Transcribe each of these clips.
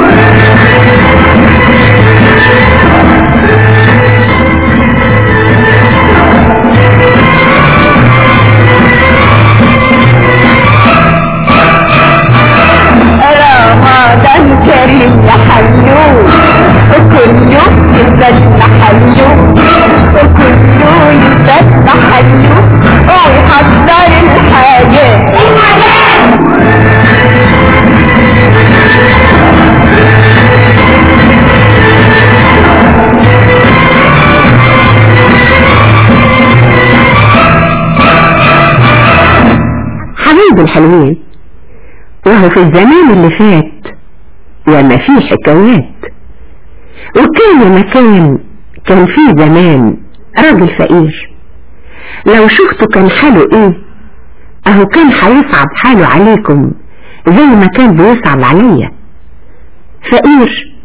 Woo! الحلوين وهو في الزمان اللي فات وما فيه حكايات وكان مكان كان فيه زمان راجل فقير. لو شفته كان حاله إيه؟ اهو كان هيصعب حاله عليكم زي ما كان بيصعب عليا. فقير.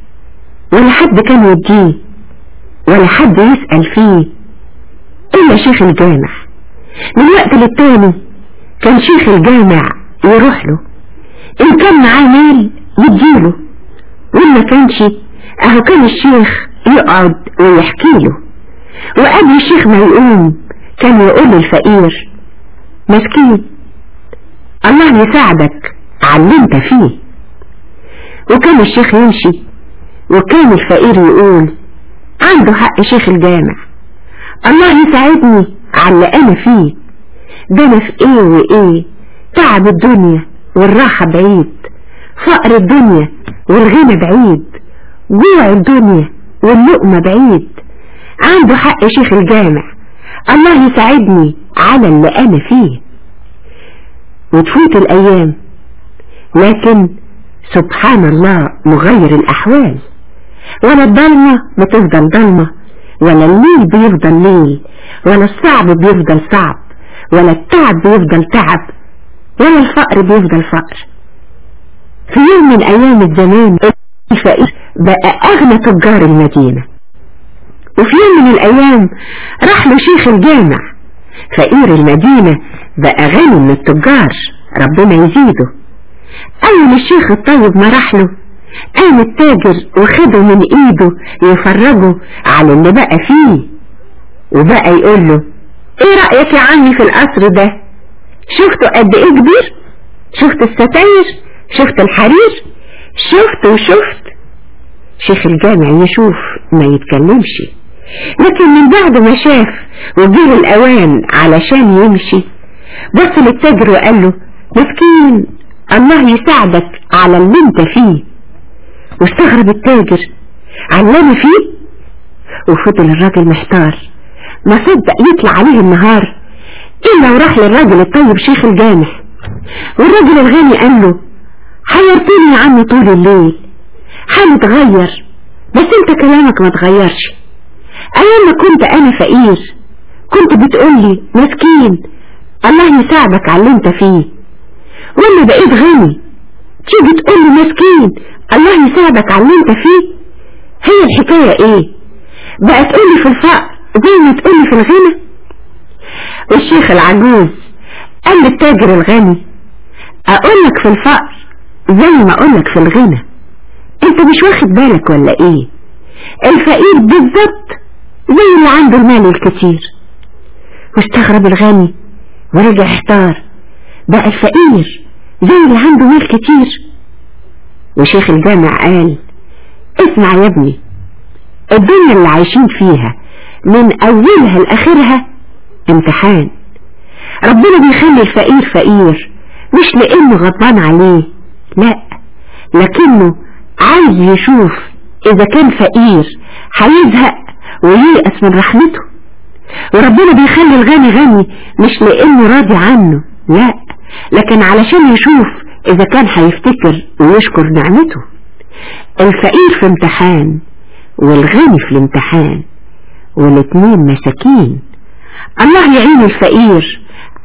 ولا حد كان يديه. ولا حد يسأل فيه. إلا شيخ الجامع. من وقت للتاني. كان شيخ الجامع يروح له. إن كان معاه مال يديله وإن ما كانش أهو كان الشيخ يقعد ويحكي له. وقبل الشيخ ما يقوم كان يقول للفقير مسكين الله يساعدك على اللي انت فيه. وكان الشيخ يمشي وكان الفقير يقول عنده حق شيخ الجامع الله يساعدني على اللي أنا فيه. ده أنا في إيه وايه. تعب الدنيا والراحة بعيد. فقر الدنيا والغنى بعيد. جوع الدنيا واللقمة بعيد. عنده حق شيخ الجامع. الله يساعدني على اللي أنا فيه. وتفوت الأيام. لكن سبحان الله مغير الأحوال. ولا الضلمة بتفضل ضلمة ولا الليل بيفضل ليل ولا الصعب بيفضل صعب. ولا التعب بيفضل تعب ولا الفقر بيفضل فقر. في يوم من أيام الزمان الفقير بقى أغنى تجار المدينة. وفي يوم من الأيام راح له شيخ الجامع فقير المدينة بقى غني من التجار ربنا يزيده. اول الشيخ الطيب ما راح له قام التاجر وخده من إيده يفرجه على اللي بقى فيه وبقى يقول له إيه رأيك يا عمي في القصر ده؟ شفته قد إيه كبير؟ شفت الستاير؟ شفت الحرير؟ شفت وشفت. شيخ الجامع يشوف ما يتكلمش. لكن من بعد ما شاف وجه الأوان علشان يمشي بص للتاجر وقال له مسكين الله يساعدك على اللي انت فيه. واستغرب التاجر أنا فيه؟ وفضل الراجل محتار. ما صدق يطلع عليه النهار إلا وراح للراجل الطيب شيخ الجامع. والراجل الغني قال له حيرتني يا عمي طول الليل. حالي اتغير بس انت كلامك ما اتغيرش. أيام ما كنت أنا فقير كنت بتقولي مسكين الله يساعدك على اللي انت فيه. وأنا بقيت غني تيجي تقولي مسكين الله يساعدك على اللي انت فيه. هي الحكاية إيه؟ بقى تقولي في الفقر زي ما تقولي في الغنى والشيخ العجوز قال للتاجر الغني أقولك في الفقر زي ما أقولك في الغنى. أنت مش واخد بالك ولا إيه؟ الفقير بالظبط زي اللي عنده المال الكتير. واستغرب الغني ورجع احتار. بقى الفقير زي اللي عنده مال كتير. وشيخ الجامع قال اسمع يا ابني الدنيا اللي عايشين فيها من أولها لآخرها امتحان. ربنا بيخلي الفقير فقير مش لأنه غضبان عليه لا. لكنه عايز يشوف إذا كان فقير هيزهق وييأس من رحمته. وربنا بيخلي الغني غني مش لأنه راضي عنه لا. لكن علشان يشوف إذا كان هيفتكر ويشكر نعمته. الفقير في امتحان والغني في الامتحان. والاتنين مساكين. الله يعين الفقير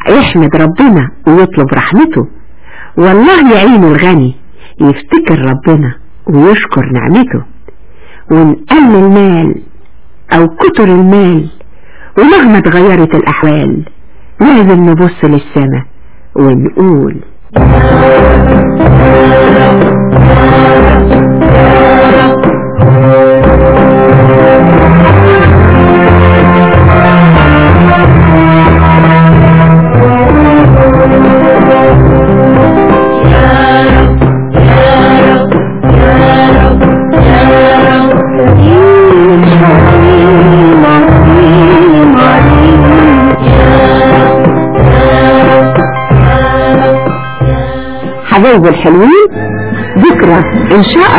يحمد ربنا ويطلب رحمته. والله يعين الغني يفتكر ربنا ويشكر نعمته. وإن قل المال أو كتر المال ومهما اتغيرت الأحوال لازم نبص للسماء ونقول حبايب الحلوين بكرة إن شاء